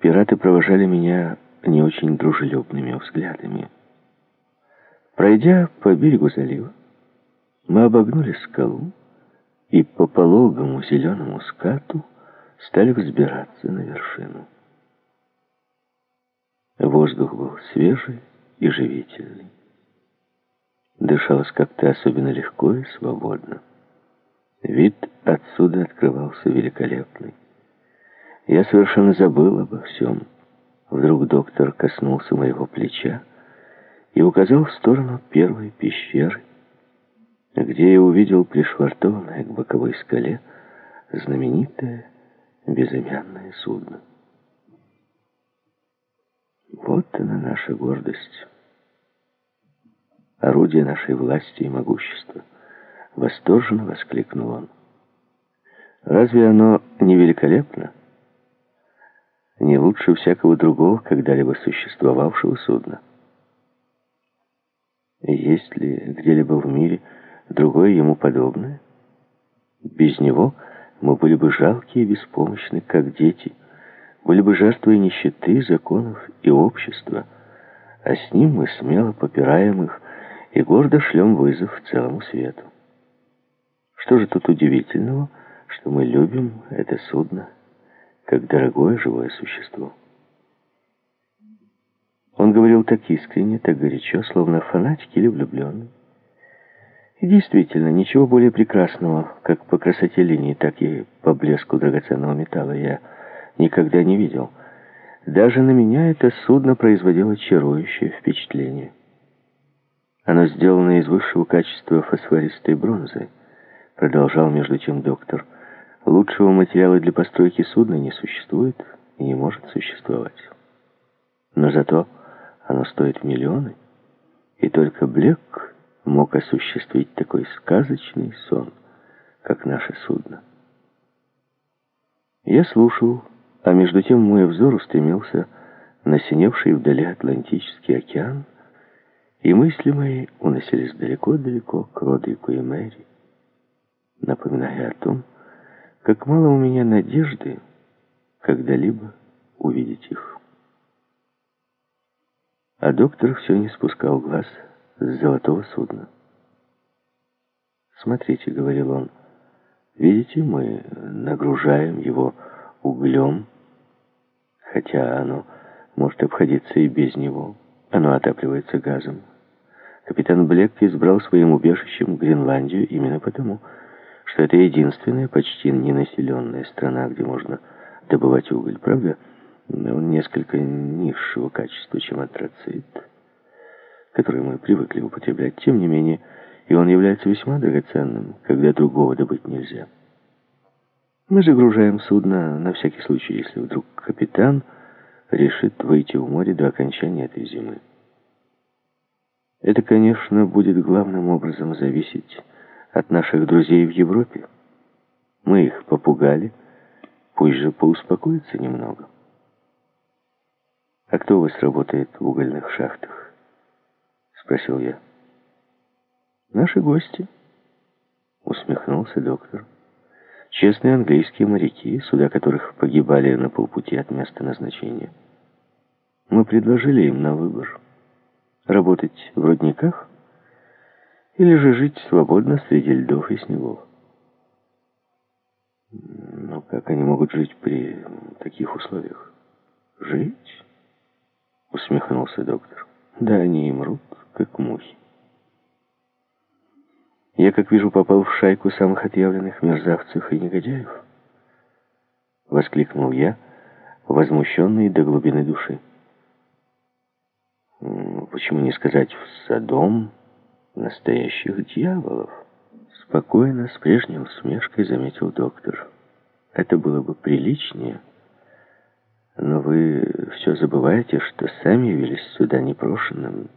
Пираты провожали меня не очень дружелюбными взглядами. Пройдя по берегу залива, мы обогнули скалу и по пологому зеленому скату стали взбираться на вершину. Воздух был свежий и живительный. Дышалось как-то особенно легко и свободно. Вид отсюда открывался великолепный. Я совершенно забыл обо всем. Вдруг доктор коснулся моего плеча и указал в сторону первой пещеры, где я увидел пришвартованное к боковой скале знаменитое безымянное судно. Вот она наша гордость, орудие нашей власти и могущества. Восторженно воскликнул он. Разве оно не великолепно? Не лучше всякого другого, когда-либо существовавшего судна. Есть ли где-либо в мире другое ему подобное? Без него мы были бы жалкие и беспомощны, как дети, были бы жертвой нищеты, законов и общества, а с ним мы смело попираем их и гордо шлем вызов целому свету. Что же тут удивительного, что мы любим это судно, как дорогое живое существо? Он говорил так искренне, так горячо, словно фанатик или влюбленный. И действительно, ничего более прекрасного, как по красоте линии, так и по блеску драгоценного металла я никогда не видел. Даже на меня это судно производило чарующее впечатление. Оно сделано из высшего качества фосфористой бронзы, продолжал между тем доктор. Лучшего материала для постройки судна не существует и не может существовать. Но зато оно стоит миллионы, и только Блек мог осуществить такой сказочный сон, как наше судно. Я слушал, а между тем мой взор устремился на синевший вдали Атлантический океан, и мысли мои уносились далеко-далеко к Родрику и Мэри, напоминая о том, как мало у меня надежды когда-либо увидеть их. А доктор все не спускал глаз с золотого судна. «Смотрите», — говорил он, — «видите, мы нагружаем его углем, хотя оно может обходиться и без него. Оно отапливается газом. Капитан Блек избрал своим убежищем Гренландию именно потому, что это единственная почти ненаселенная страна, где можно добывать уголь. Правда, он несколько низшего качества, чем антрацит, который мы привыкли употреблять. Тем не менее, и он является весьма драгоценным, когда другого добыть нельзя. Мы загружаем судно на всякий случай, если вдруг капитан решит выйти в море до окончания этой зимы. Это, конечно, будет главным образом зависеть от наших друзей в Европе. Мы их попугали, пусть же поуспокоятся немного. «А кто у вас работает в угольных шахтах?» — спросил я. «Наши гости», — усмехнулся доктор. «Честные английские моряки, суда которых погибали на полпути от места назначения. Мы предложили им на выбор» работать в рудниках или же жить свободно среди льдов и снегов. Но как они могут жить при таких условиях? Жить? Усмехнулся доктор. Да они и мрут, как мухи. Я, как вижу, попал в шайку самых отъявленных мерзавцев и негодяев. Воскликнул я, возмущенный до глубины души почему не сказать в Содом настоящих дьяволов? Спокойно, с прежней усмешкой заметил доктор. Это было бы приличнее, но вы все забываете, что сами явились сюда непрошенным.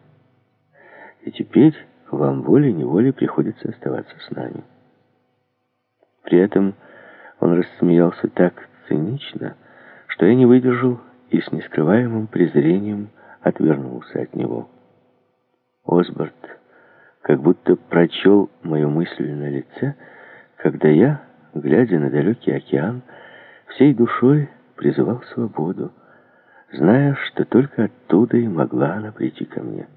И теперь вам волей-неволей приходится оставаться с нами. При этом он рассмеялся так цинично, что я не выдержал и с нескрываемым презрением отвернулся от него. Осборд как будто прочел мою мысль на лице, когда я, глядя на далекий океан, всей душой призывал свободу, зная, что только оттуда и могла она прийти ко мне.